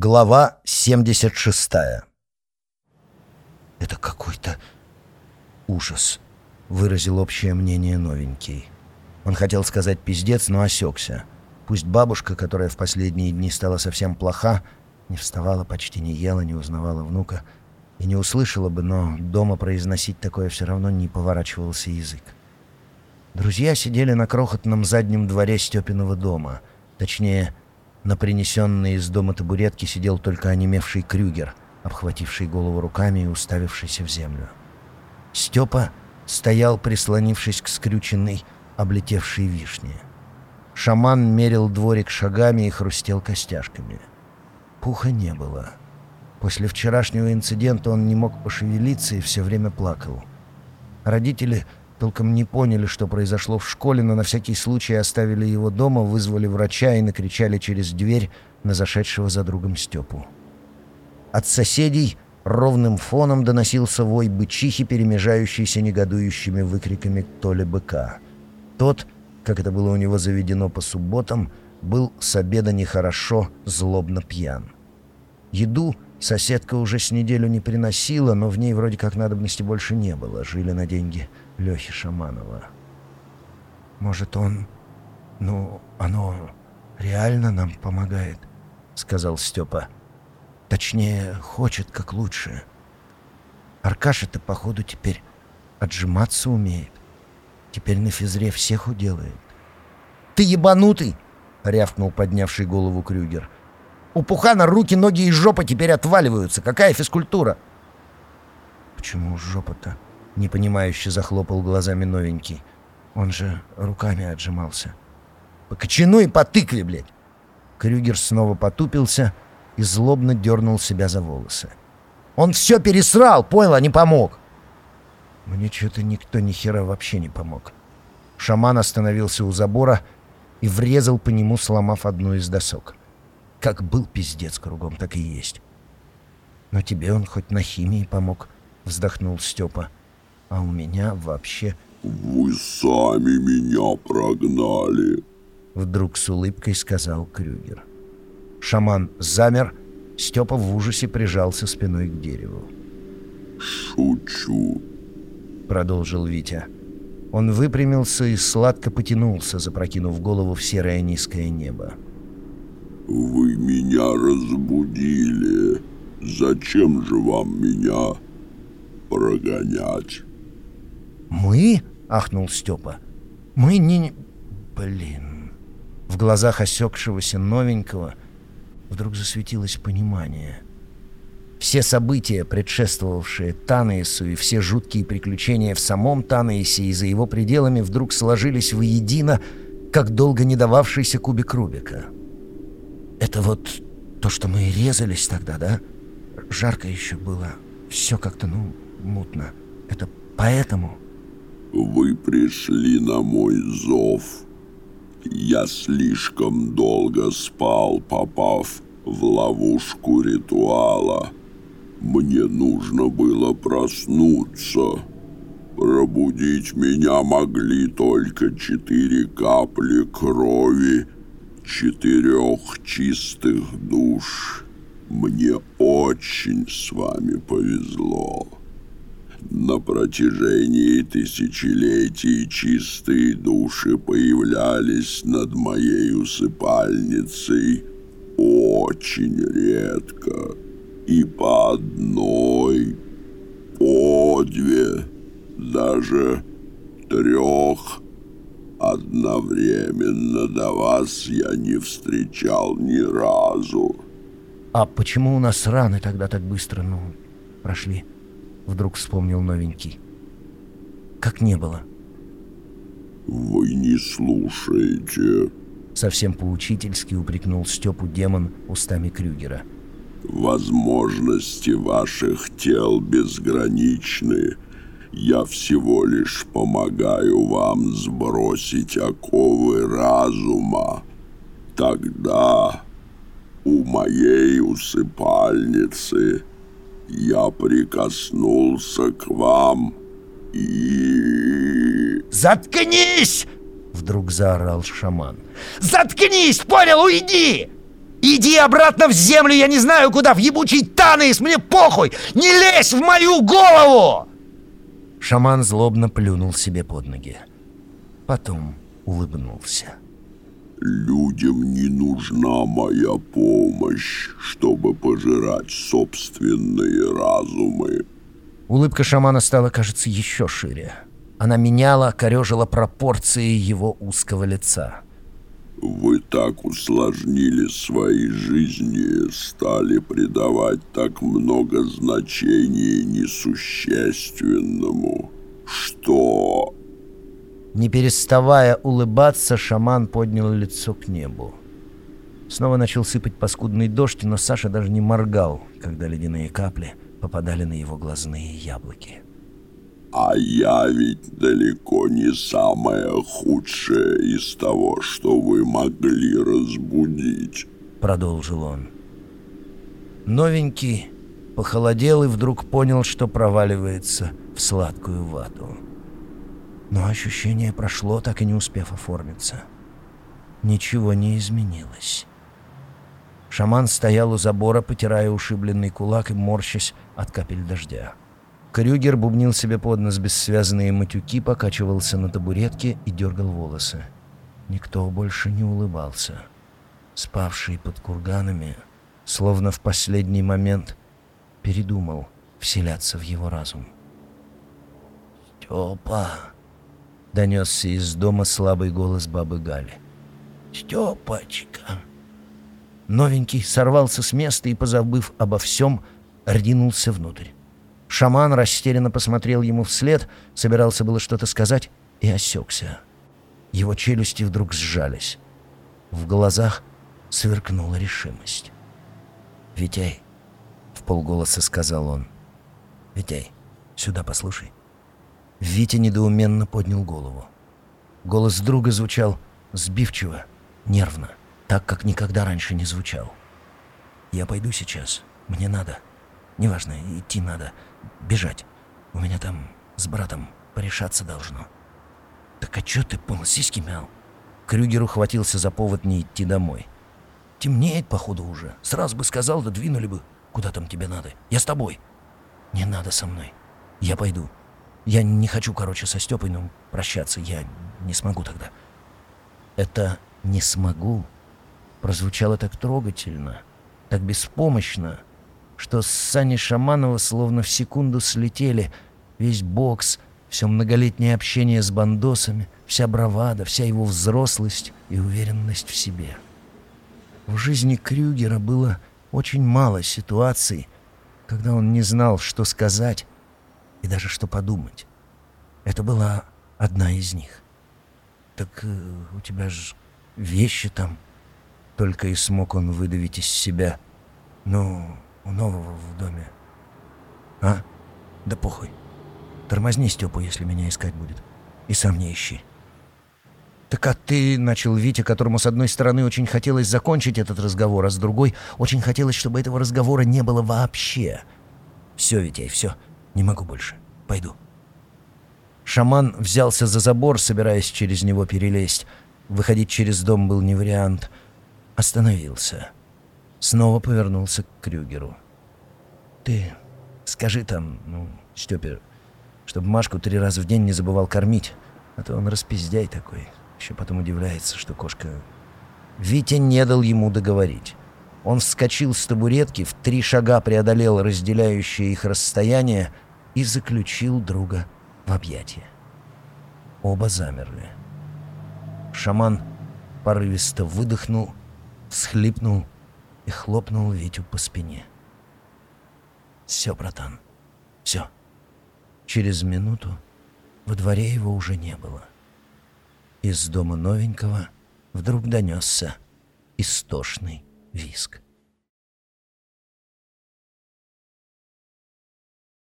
Глава 76 «Это какой-то ужас», — выразил общее мнение новенький. Он хотел сказать «пиздец», но осекся. Пусть бабушка, которая в последние дни стала совсем плоха, не вставала, почти не ела, не узнавала внука и не услышала бы, но дома произносить такое все равно не поворачивался язык. Друзья сидели на крохотном заднем дворе Степиного дома, точнее, на принесенной из дома табуретке сидел только онемевший Крюгер, обхвативший голову руками и уставившийся в землю. Степа стоял, прислонившись к скрюченной, облетевшей вишне. Шаман мерил дворик шагами и хрустел костяшками. Пуха не было. После вчерашнего инцидента он не мог пошевелиться и все время плакал. Родители Толком не поняли, что произошло в школе, но на всякий случай оставили его дома, вызвали врача и накричали через дверь на зашедшего за другом Степу. От соседей ровным фоном доносился вой бычихи, перемежающийся негодующими выкриками Толи быка. Тот, как это было у него заведено по субботам, был с обеда нехорошо, злобно пьян. Еду соседка уже с неделю не приносила, но в ней вроде как надобности больше не было, жили на деньги Лехи Шаманова. «Может, он... Ну, оно реально нам помогает?» — сказал Степа. «Точнее, хочет как лучше. Аркаша-то, походу, теперь отжиматься умеет. Теперь на физре всех уделает». «Ты ебанутый!» — рявкнул поднявший голову Крюгер. «У Пухана руки, ноги и жопа теперь отваливаются. Какая физкультура?» «Почему жопа-то?» Непонимающе захлопал глазами новенький. Он же руками отжимался. «По кочану и по тыкве, блядь!» Крюгер снова потупился и злобно дернул себя за волосы. «Он все пересрал, понял, а не помог!» Мне что-то никто ни хера вообще не помог. Шаман остановился у забора и врезал по нему, сломав одну из досок. Как был пиздец кругом, так и есть. «Но тебе он хоть на химии помог», — вздохнул Степа. А у меня вообще... «Вы сами меня прогнали», — вдруг с улыбкой сказал Крюгер. Шаман замер, Степа в ужасе прижался спиной к дереву. «Шучу», — продолжил Витя. Он выпрямился и сладко потянулся, запрокинув голову в серое низкое небо. «Вы меня разбудили. Зачем же вам меня прогонять?» «Мы?» — ахнул Степа. «Мы не... Блин...» В глазах осекшегося новенького вдруг засветилось понимание. Все события, предшествовавшие Танаису, и все жуткие приключения в самом Танаисе и за его пределами вдруг сложились воедино, как долго не дававшийся кубик Рубика. «Это вот то, что мы резались тогда, да? Жарко еще было. Все как-то, ну, мутно. Это поэтому...» Вы пришли на мой зов. Я слишком долго спал, попав в ловушку ритуала. Мне нужно было проснуться. Пробудить меня могли только четыре капли крови четырех чистых душ. Мне очень с вами повезло. На протяжении тысячелетий чистые души появлялись над моей усыпальницей очень редко и по одной, по две, даже трех. Одновременно до вас я не встречал ни разу. А почему у нас раны тогда так быстро, ну, прошли? Вдруг вспомнил новенький. Как не было. «Вы не слушаете», — совсем поучительски упрекнул Степу демон устами Крюгера. «Возможности ваших тел безграничны. Я всего лишь помогаю вам сбросить оковы разума. Тогда у моей усыпальницы я прикоснулся к вам и... «Заткнись!» — вдруг заорал шаман. «Заткнись, понял, уйди!» Иди обратно в землю, я не знаю куда, в ебучий Танейс, мне похуй! Не лезь в мою голову!» Шаман злобно плюнул себе под ноги. Потом улыбнулся. Людям не нужна моя помощь, чтобы пожирать собственные разумы. Улыбка шамана стала, кажется, еще шире. Она меняла, корежила пропорции его узкого лица. Вы так усложнили свои жизни, стали придавать так много значений несущественному, что не переставая улыбаться, шаман поднял лицо к небу. Снова начал сыпать паскудный дождь, но Саша даже не моргал, когда ледяные капли попадали на его глазные яблоки. «А я ведь далеко не самое худшее из того, что вы могли разбудить», — продолжил он. Новенький похолодел и вдруг понял, что проваливается в сладкую вату. Но ощущение прошло, так и не успев оформиться. Ничего не изменилось. Шаман стоял у забора, потирая ушибленный кулак и морщась от капель дождя. Крюгер бубнил себе под нос бессвязанные матюки, покачивался на табуретке и дергал волосы. Никто больше не улыбался. Спавший под курганами, словно в последний момент, передумал вселяться в его разум. «Степа!» — донесся из дома слабый голос бабы Гали. «Степочка!» Новенький сорвался с места и, позабыв обо всем, ринулся внутрь. Шаман растерянно посмотрел ему вслед, собирался было что-то сказать и осекся. Его челюсти вдруг сжались. В глазах сверкнула решимость. «Витяй!» — в полголоса сказал он. «Витяй, сюда послушай». Витя недоуменно поднял голову. Голос друга звучал сбивчиво, нервно, так, как никогда раньше не звучал. «Я пойду сейчас. Мне надо. Неважно, идти надо. Бежать. У меня там с братом порешаться должно». «Так а чё ты полсиськи мял?» Крюгер ухватился за повод не идти домой. «Темнеет, походу, уже. Сразу бы сказал, да двинули бы. Куда там тебе надо? Я с тобой». «Не надо со мной. Я пойду. Я не хочу, короче, со Степой, ну, прощаться. Я не смогу тогда. Это «не смогу» прозвучало так трогательно, так беспомощно, что с Сани Шаманова словно в секунду слетели весь бокс, все многолетнее общение с бандосами, вся бравада, вся его взрослость и уверенность в себе. В жизни Крюгера было очень мало ситуаций, когда он не знал, что сказать, и даже что подумать. Это была одна из них. «Так э, у тебя же вещи там...» Только и смог он выдавить из себя. «Ну, у нового в доме...» «А? Да похуй. Тормозни Степу, если меня искать будет. И сам не ищи». «Так а ты...» — начал Витя, которому с одной стороны очень хотелось закончить этот разговор, а с другой очень хотелось, чтобы этого разговора не было вообще. «Все, Витяй, все. Не могу больше. Пойду». Шаман взялся за забор, собираясь через него перелезть. Выходить через дом был не вариант. Остановился. Снова повернулся к Крюгеру. «Ты скажи там, ну, Степе, чтобы Машку три раза в день не забывал кормить, а то он распиздяй такой. Еще потом удивляется, что кошка...» Витя не дал ему договорить. Он вскочил с табуретки, в три шага преодолел разделяющее их расстояние и заключил друга в объятия. Оба замерли. Шаман порывисто выдохнул, всхлипнул и хлопнул Витю по спине. «Все, братан, все». Через минуту во дворе его уже не было. Из дома новенького вдруг донесся истошный виск.